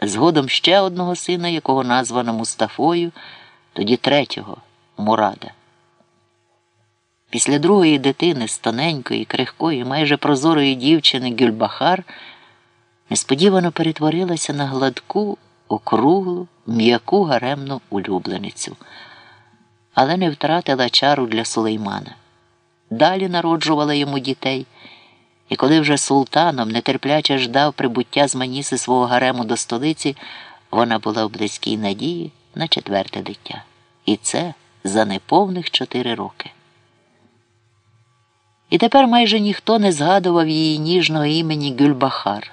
згодом ще одного сина, якого названо Мустафою, тоді третього Мурада. Після другої дитини з тоненької, крихкої, майже прозорої дівчини Гюльбахар несподівано перетворилася на гладку, округлу, м'яку гаремну улюбленицю, але не втратила чару для сулеймана. Далі народжувала йому дітей, і коли вже султаном нетерпляче ждав прибуття з Маніси свого гарему до столиці, вона була в близькій надії на четверте дитя. І це за неповних чотири роки. І тепер майже ніхто не згадував її ніжного імені Гюльбахар,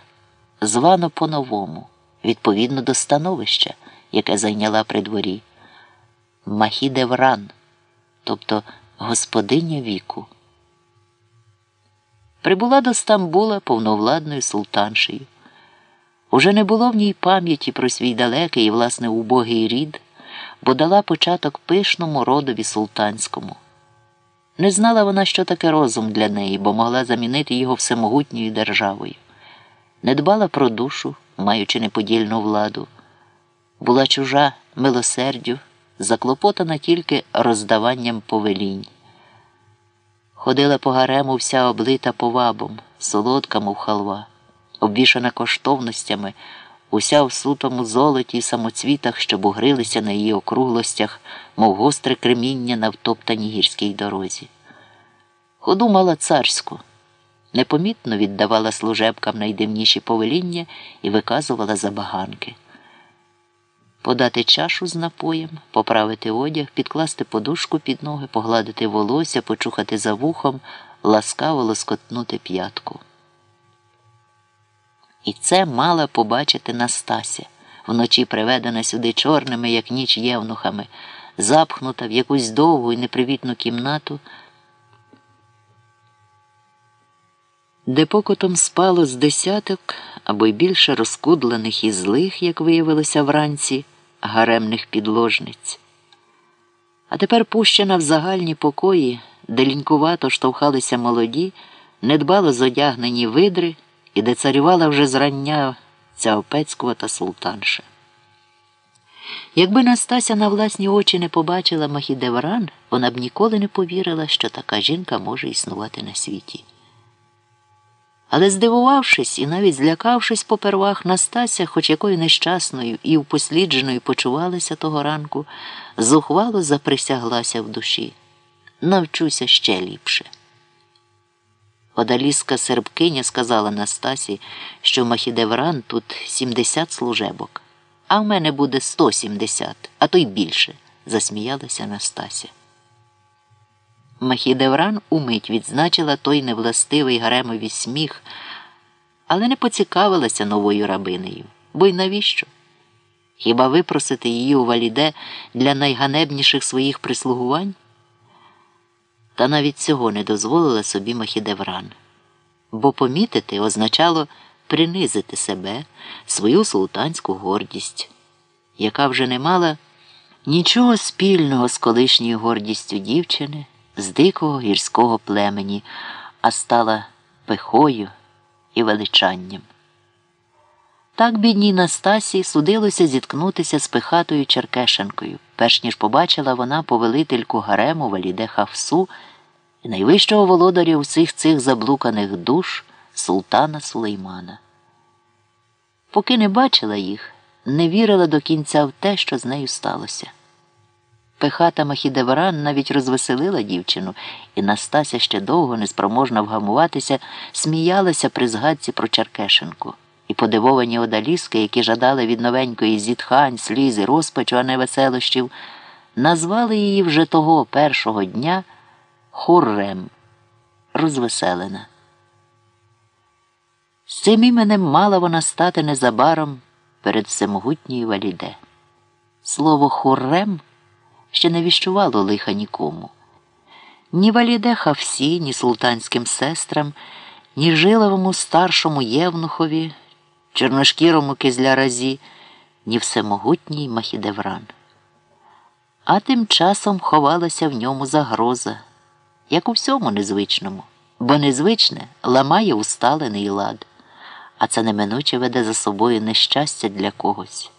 звано по-новому, відповідно до становища, яке зайняла при дворі Махідевран, тобто господиня віку. Прибула до Стамбула повновладною султаншею. Уже не було в ній пам'яті про свій далекий і, власне, убогий рід, бо дала початок пишному родові султанському. Не знала вона, що таке розум для неї, бо могла замінити його всемогутньою державою. Не дбала про душу, маючи неподільну владу, була чужа милосердю, заклопотана тільки роздаванням повелінь. Ходила по гарему вся облита повабом, солодка, мов халва, обвішана коштовностями, уся в сутому золоті й самоцвітах, що бугрилися на її округлостях, мов гостре креміння на втоптаній гірській дорозі. Ходу мала царську, непомітно віддавала служебкам найдивніші повеління і виказувала забаганки. Подати чашу з напоєм, поправити одяг, підкласти подушку під ноги, погладити волосся, почухати за вухом, ласкаво лоскотнути п'ятку. І це мала побачити Настася, вночі приведена сюди чорними, як ніч євнухами, запхнута в якусь довгу і непривітну кімнату, де покотом спало з десяток або й більше розкудлених і злих, як виявилося вранці, гаремних підложниць. А тепер пущена в загальні покої, де лінькувато штовхалися молоді, недбало зодягнені видри і де царювала вже зрання ця опецькувата султанша. Якби Настася на власні очі не побачила Махідевран, вона б ніколи не повірила, що така жінка може існувати на світі. Але, здивувавшись і навіть злякавшись попервах, Настася, хоч якою нещасною і впослідженою почувалася того ранку, зухвало заприсяглася в душі. Навчуся ще ліпше. Одаліска сербкиня сказала Настасі, що в Махідевран тут 70 служебок, а в мене буде 170, а то й більше, засміялася Настася. Махідевран умить відзначила той невластивий гаремові сміх, але не поцікавилася новою рабинею. Бо й навіщо? Хіба випросити її у валіде для найганебніших своїх прислугувань? Та навіть цього не дозволила собі Махідевран, бо помітити означало принизити себе, свою султанську гордість, яка вже не мала нічого спільного з колишньою гордістю дівчини з дикого гірського племені, а стала пихою і величанням. Так бідній Настасі судилося зіткнутися з пихатою Черкешенкою, перш ніж побачила вона повелительку гарему Валіде Хавсу і найвищого володаря усіх цих заблуканих душ султана Сулеймана. Поки не бачила їх, не вірила до кінця в те, що з нею сталося. Пехата Махідевран навіть розвеселила дівчину, і Настася ще довго, неспроможна вгамуватися, сміялася при згадці про Черкешенку. І подивовані одаліски, які жадали від новенької зітхань, сліз і розпачу, а не веселощів, назвали її вже того першого дня Хуррем, розвеселена. З цим іменем мала вона стати незабаром перед всемогутньою валіде. Слово Хуррем ще не віщувало лиха нікому. Ні валіде Хавсі, ні султанським сестрам, ні жиловому старшому євнухові, чорношкірому кизляразі, ні всемогутній Махідевран. А тим часом ховалася в ньому загроза, як у всьому незвичному, бо незвичне ламає усталений лад, а це неминуче веде за собою нещастя для когось.